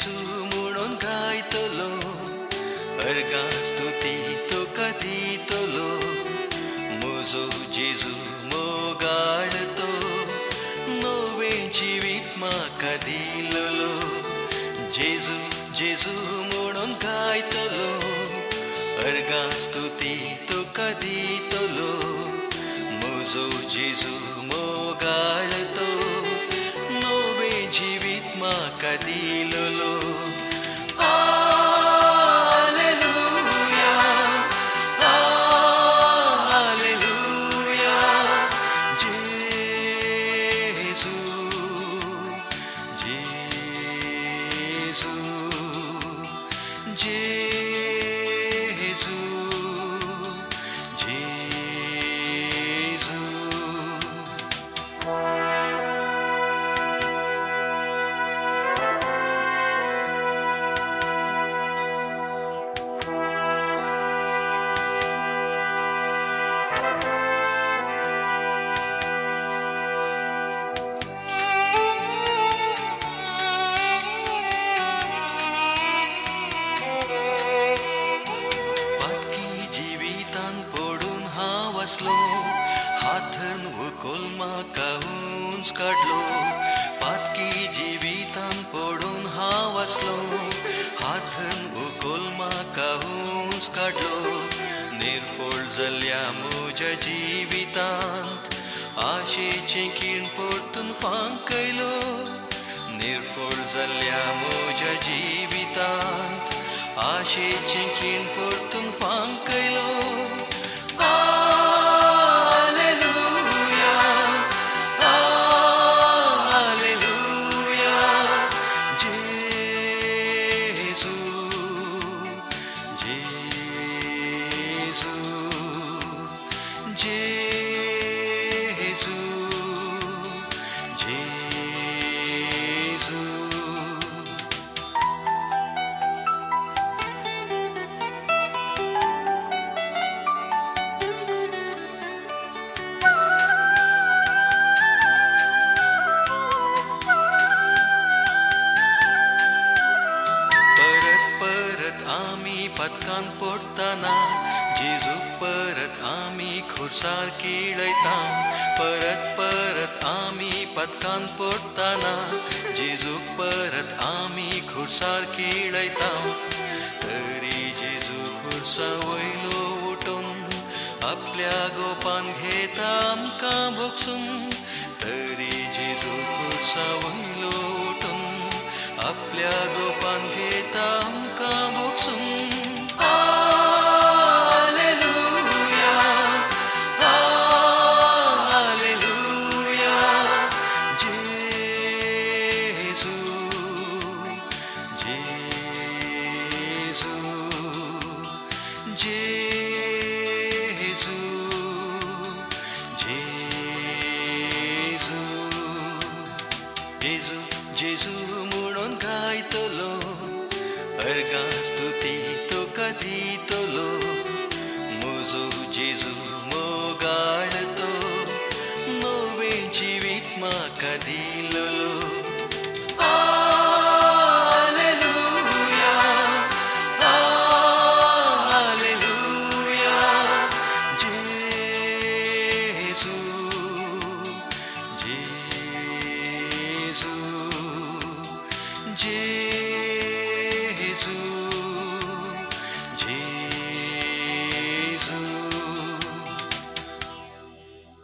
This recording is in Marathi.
जेजू म्हणून गायतलो. अर्गा स्तुती तुका दितलो म्हजो जेजू मोगाड तो नवें जिवीत म्हाका दिललो जेजू जेजू म्हणून गायतलो. अर्गा स्तुती तुका दितलो म्हजो जेजू मोगाड तो नवें जिवीत म्हाका दिलो Jesus. हुंच काडलो पातकी जिवितान पडून हांव आसलो हाथन वकोल म्हाका हुंच काडलो निर्फोळ जाल्ल्या म्हज्या जिवितांत आशेचें खीण परतून फांकयलो निर्फोळ जाल्ल्या म्हज्या जिवितांत आशेचें खीण परतून फांकयलो Gesù, Gesù. परत परत आमी पदकान पडटाना जेजूक परत आमी खुर्सार किळयता परत परत आमी पदकान पडटाना जेजूक परत आमी खुर्सार किळयता तरी जेजू खुर्सा वयलो उठून, आपल्या गोपान घेता आमकां भोगसून तरी जेजू खुर्सा वयलो उठून, आपल्या गोपान घेता जेजू जेजू म्हणून गायतलो अर्गा स्तुती तुका दितलो म्हजो जेजू Jesus, Jesus.